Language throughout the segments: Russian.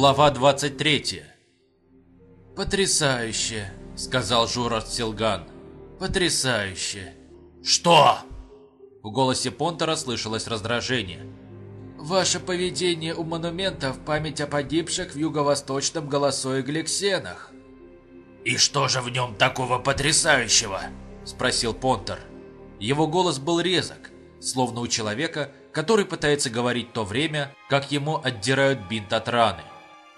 Глава 23 «Потрясающе!» — сказал Журард Силган. «Потрясающе!» «Что?» В голосе Понтера слышалось раздражение. «Ваше поведение у монумента в память о погибших в юго-восточном голосое Гликсенах». «И что же в нем такого потрясающего?» — спросил Понтер. Его голос был резок, словно у человека, который пытается говорить то время, как ему отдирают бинт от раны.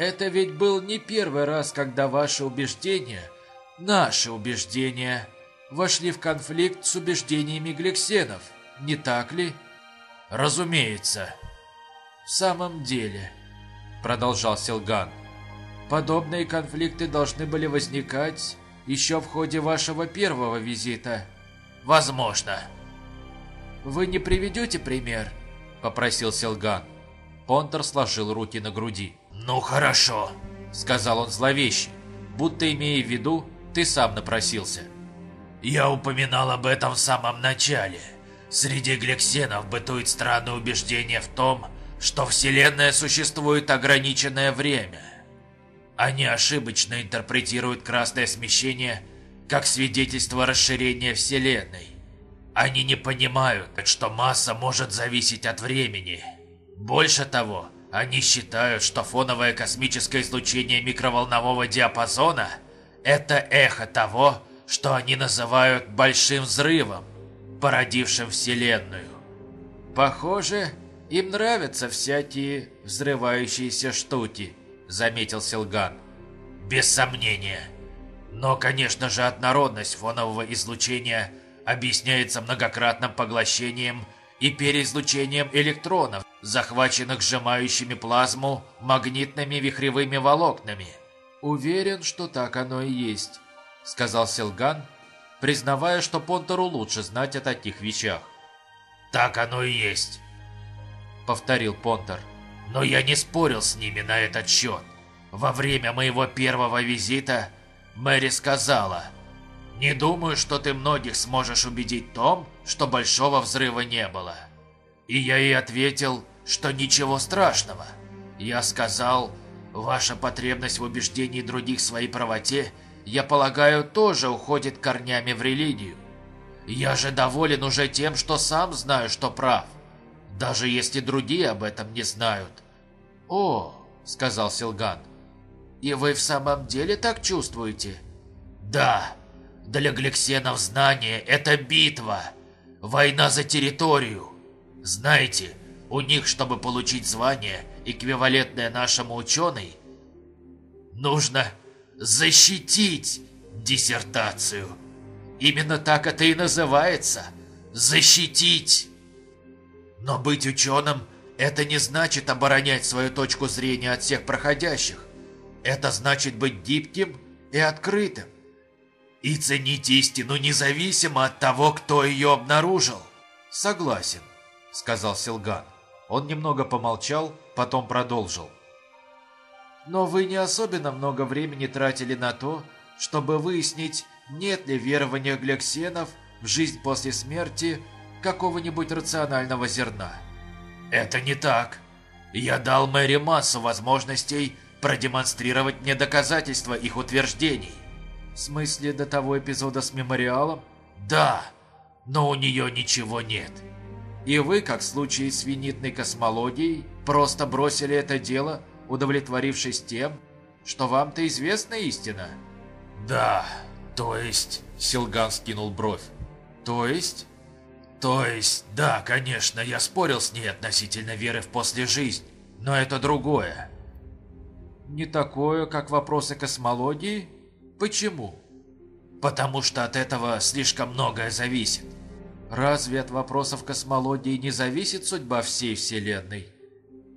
Это ведь был не первый раз, когда ваши убеждения, наши убеждения, вошли в конфликт с убеждениями гликсенов, не так ли? Разумеется. В самом деле, продолжал Силган, подобные конфликты должны были возникать еще в ходе вашего первого визита. Возможно. Вы не приведете пример? Попросил Силган. Понтер сложил руки на груди. «Ну хорошо», — сказал он зловеще, будто имея в виду, ты сам напросился. «Я упоминал об этом в самом начале. Среди гликсенов бытует странное убеждение в том, что Вселенная существует ограниченное время. Они ошибочно интерпретируют красное смещение как свидетельство расширения Вселенной. Они не понимают, что масса может зависеть от времени. Больше того, они считают, что фоновое космическое излучение микроволнового диапазона – это эхо того, что они называют «большим взрывом», породившим Вселенную. «Похоже, им нравятся всякие взрывающиеся штуки», – заметил Силган. «Без сомнения. Но, конечно же, однородность фонового излучения объясняется многократным поглощением и переизлучением электронов, захваченных сжимающими плазму магнитными вихревыми волокнами. «Уверен, что так оно и есть», — сказал Силган, признавая, что Понтеру лучше знать о таких вещах. «Так оно и есть», — повторил Понтер. «Но я не спорил с ними на этот счет. Во время моего первого визита Мэри сказала, «Не думаю, что ты многих сможешь убедить в том, что большого взрыва не было». И я ей ответил, что ничего страшного. Я сказал, ваша потребность в убеждении других в своей правоте, я полагаю, тоже уходит корнями в религию. Я же доволен уже тем, что сам знаю, что прав, даже если другие об этом не знают. «О», — сказал Силган, — «и вы в самом деле так чувствуете?» «Да, для гликсенов знание — это битва, война за территорию. Знаете, у них, чтобы получить звание, эквивалентное нашему ученый, нужно защитить диссертацию. Именно так это и называется – защитить. Но быть ученым – это не значит оборонять свою точку зрения от всех проходящих. Это значит быть гибким и открытым. И ценить истину независимо от того, кто ее обнаружил. Согласен, сказал Силган. Он немного помолчал, потом продолжил. Но вы не особенно много времени тратили на то, чтобы выяснить, нет ли верования глексенов в жизнь после смерти какого-нибудь рационального зерна. Это не так. Я дал Мэри массу возможностей продемонстрировать мне доказательства их утверждений. В смысле до того эпизода с мемориалом? Да, но у нее ничего нет. И вы, как в случае с винитной космологией, просто бросили это дело, удовлетворившись тем, что вам-то известна истина? Да, то есть... Силган скинул бровь. То есть? То есть, да, конечно, я спорил с ней относительно веры в послежизнь, но это другое. Не такое, как вопросы космологии? Почему? Потому что от этого слишком многое зависит. Разве от вопросов космологии не зависит судьба всей Вселенной?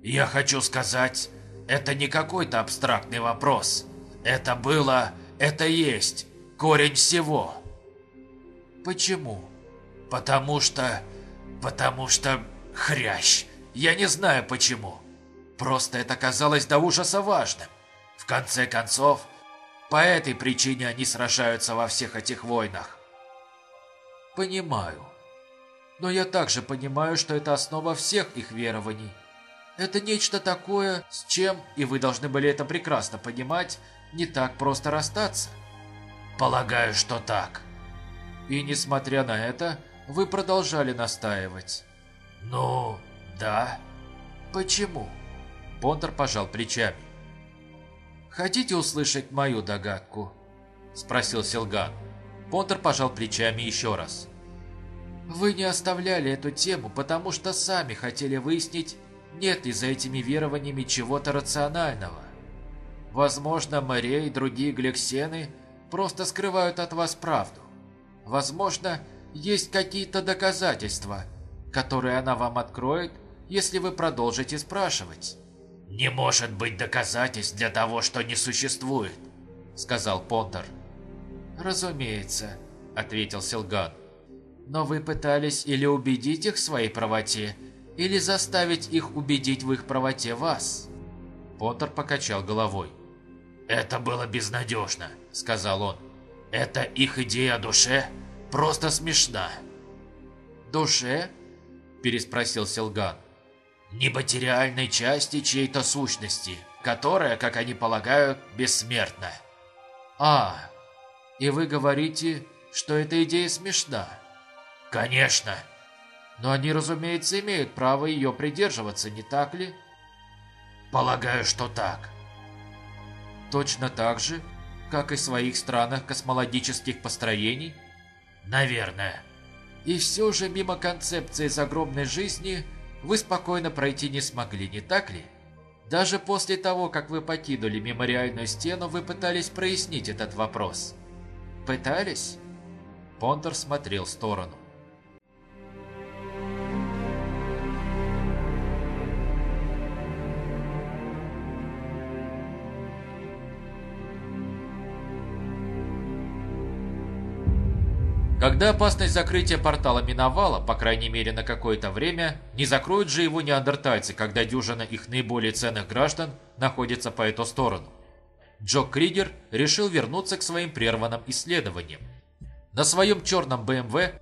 Я хочу сказать, это не какой-то абстрактный вопрос. Это было, это есть корень всего. Почему? Потому что, потому что хрящ. Я не знаю почему. Просто это казалось до ужаса важным. В конце концов, по этой причине они сражаются во всех этих войнах. Понимаю. Но я также понимаю, что это основа всех их верований. Это нечто такое, с чем, и вы должны были это прекрасно понимать, не так просто расстаться. Полагаю, что так. И несмотря на это, вы продолжали настаивать. Ну, да. Почему? Понтер пожал плечами. Хотите услышать мою догадку? Спросил Силган. Понтер пожал плечами еще раз. Вы не оставляли эту тему, потому что сами хотели выяснить, нет ли за этими верованиями чего-то рационального. Возможно, Мария и другие глексены просто скрывают от вас правду. Возможно, есть какие-то доказательства, которые она вам откроет, если вы продолжите спрашивать. «Не может быть доказательств для того, что не существует», — сказал Понтер. «Разумеется», — ответил Силган. «Но вы пытались или убедить их в своей правоте, или заставить их убедить в их правоте вас». Понтер покачал головой. «Это было безнадежно», — сказал он. «Это их идея о душе просто смешна». «Душе?» – переспросил Силган. «Нематериальной части чьей-то сущности, которая, как они полагают, бессмертна». «А, и вы говорите, что эта идея смешна?» «Конечно». «Но они, разумеется, имеют право ее придерживаться, не так ли?» «Полагаю, что так». «Точно так же, как и в своих странах космологических построений?» «Наверное». И все же мимо концепции загробной жизни вы спокойно пройти не смогли, не так ли? Даже после того, как вы покинули мемориальную стену, вы пытались прояснить этот вопрос. Пытались? Понтер смотрел в сторону. Когда опасность закрытия портала миновала, по крайней мере на какое-то время, не закроют же его неандертальцы, когда дюжина их наиболее ценных граждан находится по эту сторону. Джо Кригер решил вернуться к своим прерванным исследованиям. На своем черном БМВ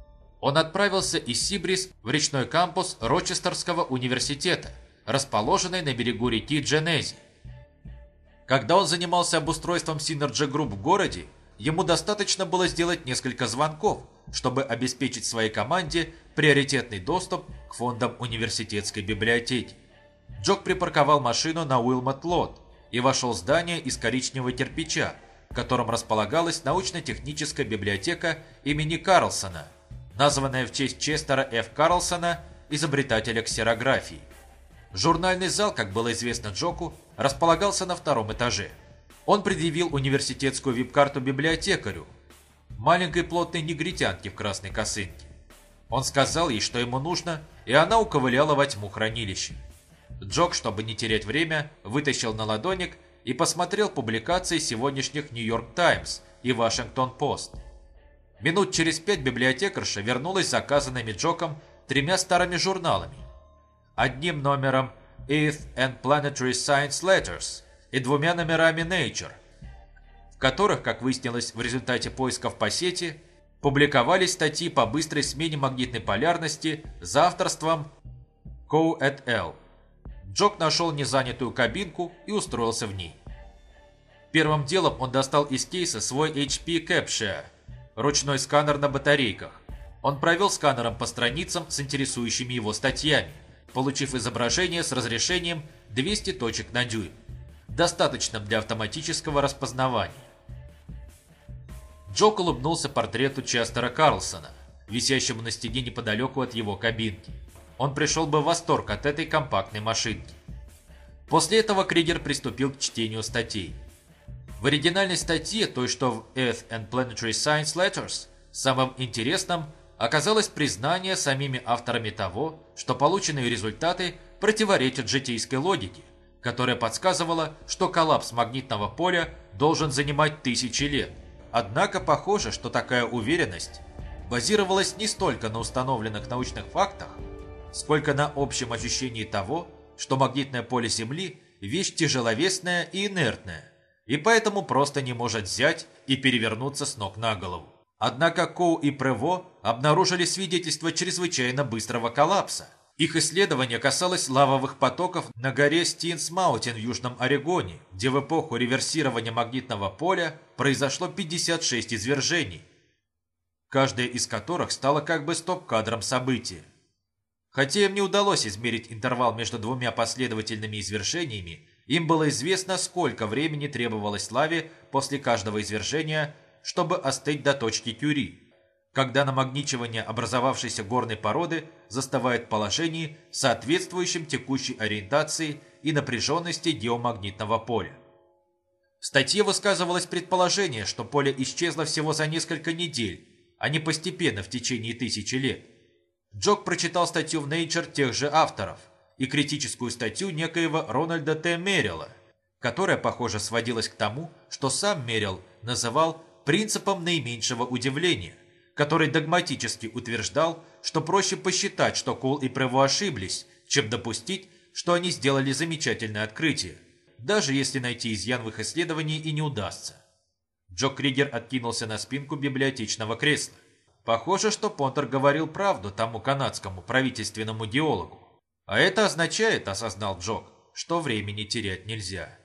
он отправился из Сибрис в речной кампус Рочестерского университета, расположенный на берегу реки Дженези. Когда он занимался обустройством Synergy Group в городе, ему достаточно было сделать несколько звонков, чтобы обеспечить своей команде приоритетный доступ к фондам университетской библиотеки. Джок припарковал машину на Уилмот-Лот и вошел в здание из коричневого кирпича, в котором располагалась научно-техническая библиотека имени Карлсона, названная в честь Честера Ф. Карлсона, изобретателя ксерографии. Журнальный зал, как было известно Джоку, располагался на втором этаже. Он предъявил университетскую вип-карту библиотекарю, маленькой плотной негритянке в красной косынке. Он сказал ей, что ему нужно, и она уковыляла во тьму хранилища. Джок, чтобы не терять время, вытащил на ладоник и посмотрел публикации сегодняшних «Нью-Йорк Таймс» и «Вашингтон-Пост». Минут через пять библиотекарша вернулась с заказанными Джоком тремя старыми журналами. Одним номером «Earth and Planetary Science Letters» и двумя номерами Nature, в которых, как выяснилось в результате поисков по сети, публиковались статьи по быстрой смене магнитной полярности за авторством Коу et al. Джок нашел незанятую кабинку и устроился в ней. Первым делом он достал из кейса свой HP Capture, ручной сканер на батарейках. Он провел сканером по страницам с интересующими его статьями, получив изображение с разрешением 200 точек на дюйм достаточным для автоматического распознавания. Джок улыбнулся портрету Честера Карлсона, висящему на стене неподалеку от его кабинки. Он пришел бы в восторг от этой компактной машинки. После этого Кригер приступил к чтению статей. В оригинальной статье, той что в Earth and Planetary Science Letters, самым интересным оказалось признание самими авторами того, что полученные результаты противоречат житейской логике, которая подсказывала, что коллапс магнитного поля должен занимать тысячи лет. Однако похоже, что такая уверенность базировалась не столько на установленных научных фактах, сколько на общем ощущении того, что магнитное поле Земли – вещь тяжеловесная и инертная, и поэтому просто не может взять и перевернуться с ног на голову. Однако Коу и Прево обнаружили свидетельство чрезвычайно быстрого коллапса, Их исследование касалось лавовых потоков на горе Стинс Маутин в Южном Орегоне, где в эпоху реверсирования магнитного поля произошло 56 извержений, каждое из которых стало как бы стоп-кадром события. Хотя им не удалось измерить интервал между двумя последовательными извержениями, им было известно, сколько времени требовалось лаве после каждого извержения, чтобы остыть до точки Кюри когда намагничивание образовавшейся горной породы застывает в положении, соответствующем текущей ориентации и напряженности геомагнитного поля. В статье высказывалось предположение, что поле исчезло всего за несколько недель, а не постепенно в течение тысячи лет. Джок прочитал статью в Nature тех же авторов и критическую статью некоего Рональда Т. Мерилла, которая, похоже, сводилась к тому, что сам Мерилл называл принципом наименьшего удивления который догматически утверждал, что проще посчитать, что Кол и Прево ошиблись, чем допустить, что они сделали замечательное открытие, даже если найти изъян в их исследовании и не удастся. Джо Кригер откинулся на спинку библиотечного кресла. Похоже, что Понтер говорил правду тому канадскому правительственному геологу. А это означает, осознал Джок, что времени терять нельзя.